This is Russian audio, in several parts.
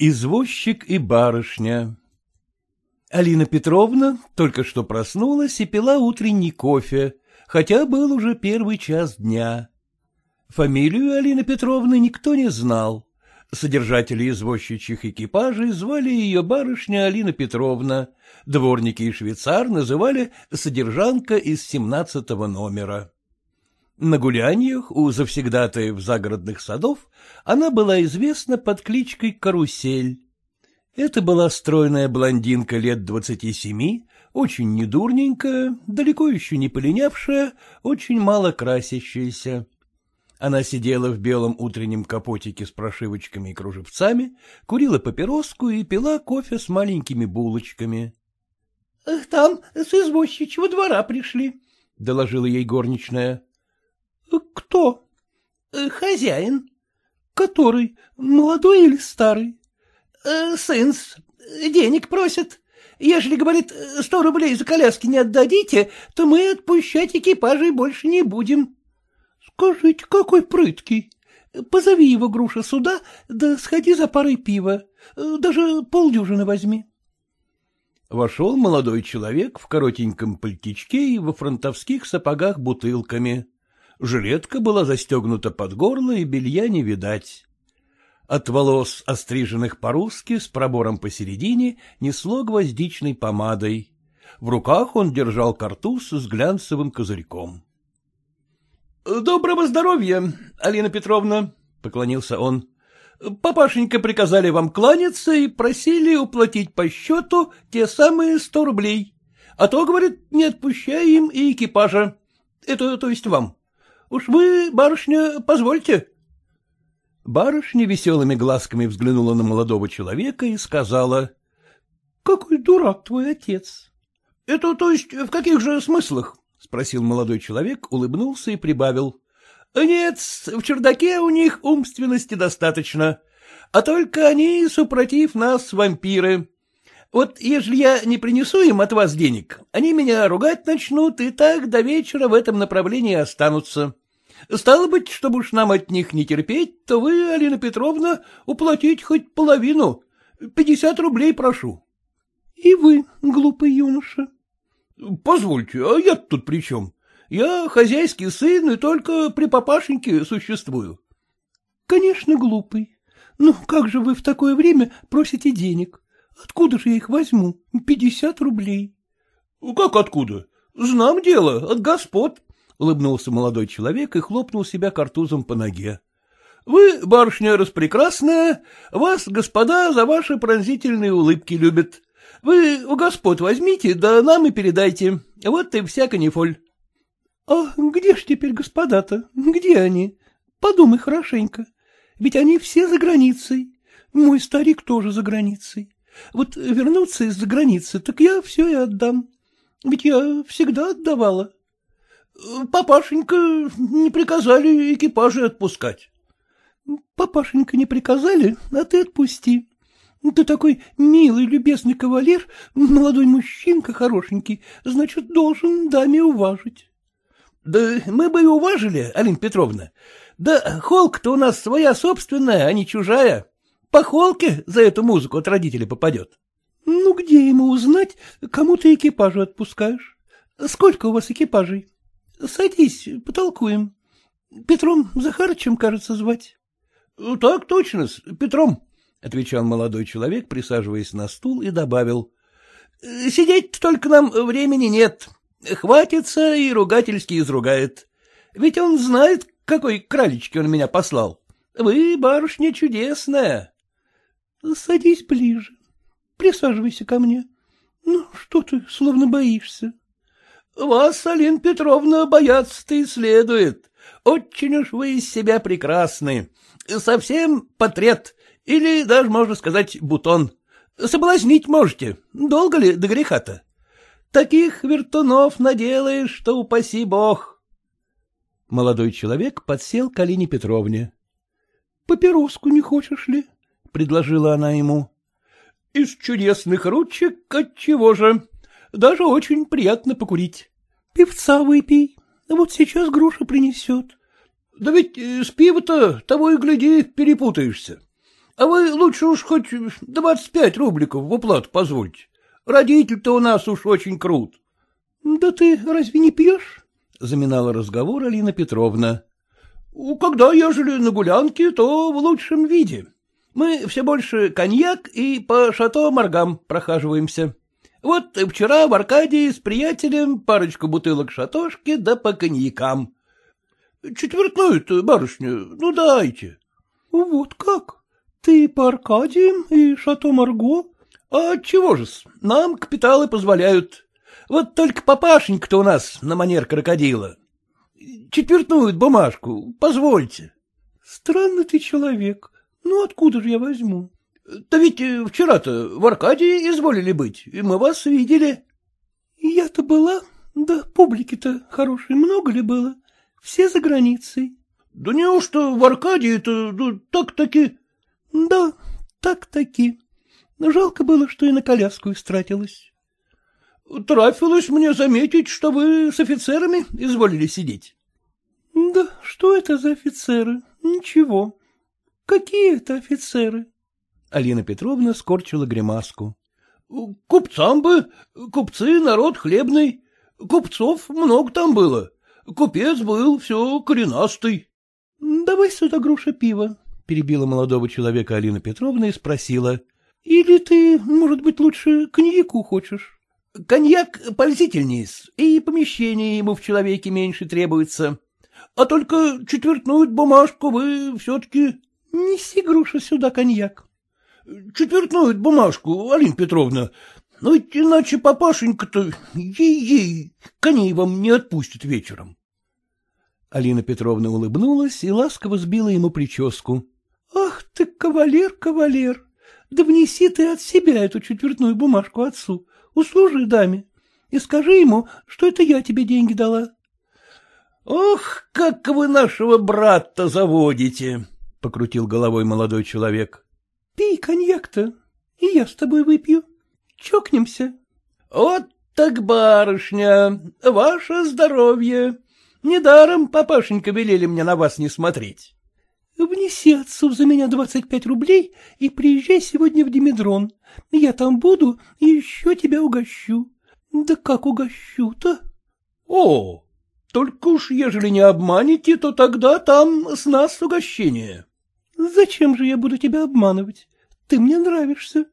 Извозчик и барышня Алина Петровна только что проснулась и пила утренний кофе, хотя был уже первый час дня. Фамилию Алины Петровны никто не знал. Содержатели извозчичьих экипажей звали ее барышня Алина Петровна, дворники и швейцар называли содержанка из семнадцатого номера. На гуляниях у завсегдатаев загородных садов она была известна под кличкой Карусель. Это была стройная блондинка лет двадцати семи, очень недурненькая, далеко еще не полинявшая, очень мало красящаяся. Она сидела в белом утреннем капотике с прошивочками и кружевцами, курила папироску и пила кофе с маленькими булочками. — Там с извозчичьего двора пришли, — доложила ей горничная. — Кто? — Хозяин. — Который? Молодой или старый? — Сын, денег просит. Ежели, говорит, сто рублей за коляски не отдадите, то мы отпущать экипажей больше не будем. Скажите, какой прыткий. Позови его, Груша, сюда, да сходи за парой пива. Даже полдюжины возьми. Вошел молодой человек в коротеньком пальтичке и во фронтовских сапогах бутылками. Жилетка была застегнута под горло, и белья не видать. От волос, остриженных по-русски, с пробором посередине, несло гвоздичной помадой. В руках он держал картуз с глянцевым козырьком. — Доброго здоровья, Алина Петровна, — поклонился он. — Папашенька приказали вам кланяться и просили уплатить по счету те самые сто рублей. А то, говорит, не отпущай им и экипажа. Это, то есть вам. Уж вы, барышня, позвольте. Барышня веселыми глазками взглянула на молодого человека и сказала. — Какой дурак твой отец. — Это, то есть, в каких же смыслах? — спросил молодой человек, улыбнулся и прибавил. — Нет, в чердаке у них умственности достаточно, а только они, супротив нас, вампиры. Вот ежели я не принесу им от вас денег, они меня ругать начнут и так до вечера в этом направлении останутся. Стало быть, чтобы уж нам от них не терпеть, то вы, Алина Петровна, уплатить хоть половину. Пятьдесят рублей прошу. — И вы, глупый юноша, — Позвольте, а я тут при чем? Я хозяйский сын и только при папашеньке существую. — Конечно, глупый. Но как же вы в такое время просите денег? Откуда же я их возьму? Пятьдесят рублей. — Как откуда? Знам дело, от господ, — улыбнулся молодой человек и хлопнул себя картузом по ноге. — Вы, барышня распрекрасная, вас господа за ваши пронзительные улыбки любят. Вы у господ возьмите, да нам и передайте. Вот и вся канифоль. — А где ж теперь господа-то? Где они? Подумай хорошенько. Ведь они все за границей. Мой старик тоже за границей. Вот вернуться из-за границы, так я все и отдам. Ведь я всегда отдавала. — Папашенька не приказали экипажи отпускать. — Папашенька не приказали, а ты отпусти. Ты такой милый, любезный кавалер, молодой мужчинка хорошенький, значит, должен даме уважить. — Да мы бы и уважили, Алина Петровна. Да холк-то у нас своя собственная, а не чужая. По холке за эту музыку от родителей попадет. — Ну, где ему узнать, кому ты экипажу отпускаешь? Сколько у вас экипажей? Садись, потолкуем. Петром Захарычем, кажется, звать. — Так точно, Петром, — отвечал молодой человек, присаживаясь на стул, и добавил. — Сидеть только нам времени нет. Хватится и ругательски изругает. Ведь он знает, какой кралечки он меня послал. Вы, барышня, чудесная. — Садись ближе. Присаживайся ко мне. Ну, что ты, словно боишься? — Вас, Алина Петровна, бояться-то и следует. Очень уж вы из себя прекрасны. Совсем потрет, или даже, можно сказать, бутон. Соблазнить можете. Долго ли до греха-то? Таких вертунов наделаешь, что упаси бог. Молодой человек подсел к Алине Петровне. — Папироску не хочешь ли? — предложила она ему. — Из чудесных ручек отчего же? Даже очень приятно покурить. — Певца выпей, вот сейчас груша принесет. — Да ведь с пива-то того и гляди перепутаешься. А вы лучше уж хоть двадцать пять рубликов в уплату позвольте. Родитель-то у нас уж очень крут. — Да ты разве не пьешь? — заминала разговор Алина Петровна. — Когда ежели на гулянке, то в лучшем виде. Мы все больше коньяк и по шато-моргам прохаживаемся. Вот вчера в Аркадии с приятелем парочку бутылок шатошки да по коньякам. Четвертную-то, барышня, ну дайте. — Вот как? Ты по Аркадиям и шато-марго? — А чего же-с, нам капиталы позволяют. Вот только папашенька-то у нас на манер крокодила. Четвертную бумажку, позвольте. — Странный ты человек. Ну, откуда же я возьму? — Да ведь э, вчера-то в Аркадии изволили быть, и мы вас видели. — Я-то была, да публики-то хорошей много ли было? Все за границей. — Да неужто в Аркадии-то да, так-таки... — Да, так-таки. Жалко было, что и на коляску истратилась. — Трафилось мне заметить, что вы с офицерами изволили сидеть. — Да что это за офицеры? Ничего. Какие это офицеры? Алина Петровна скорчила гримаску. — Купцам бы, купцы народ хлебный, купцов много там было, купец был все коренастый. — Давай сюда груша пива, — перебила молодого человека Алина Петровна и спросила. — Или ты, может быть, лучше коньяку хочешь? — Коньяк пользительней, и помещение ему в человеке меньше требуется. А только четвертную бумажку вы все-таки — Неси, груша, сюда коньяк. — Четвертную бумажку, Алина Петровна. Ну ведь иначе папашенька-то ей-ей коней вам не отпустит вечером. Алина Петровна улыбнулась и ласково сбила ему прическу. — Ах ты, кавалер, кавалер! Да внеси ты от себя эту четвертную бумажку отцу, услужи даме, и скажи ему, что это я тебе деньги дала. — Ох, как вы нашего брата заводите! — покрутил головой молодой человек. — Пей коньяк-то, и я с тобой выпью. Чокнемся. — Вот так, барышня, ваше здоровье. Недаром папашенька велели мне на вас не смотреть. — Внеси отцу за меня двадцать пять рублей и приезжай сегодня в Димедрон. Я там буду и еще тебя угощу. Да как угощу-то? — О, только уж ежели не обманете, то тогда там с нас угощение. Зачем же я буду тебя обманывать? Ты мне нравишься.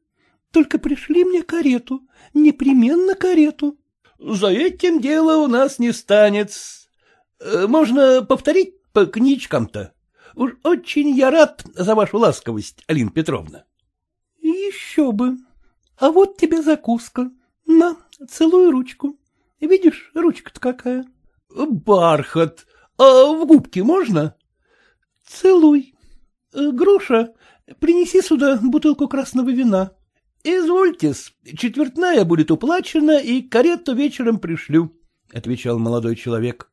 Только пришли мне карету, непременно карету. За этим дело у нас не станет. Э, можно повторить по книжкам-то. Уж очень я рад за вашу ласковость, Алина Петровна. Еще бы. А вот тебе закуска. На, целую ручку. Видишь, ручка-то какая. Бархат. А в губки можно? Целуй. Э, Груша, принеси сюда бутылку красного вина. — Извольте-с, четвертная будет уплачена, и карету вечером пришлю, — отвечал молодой человек.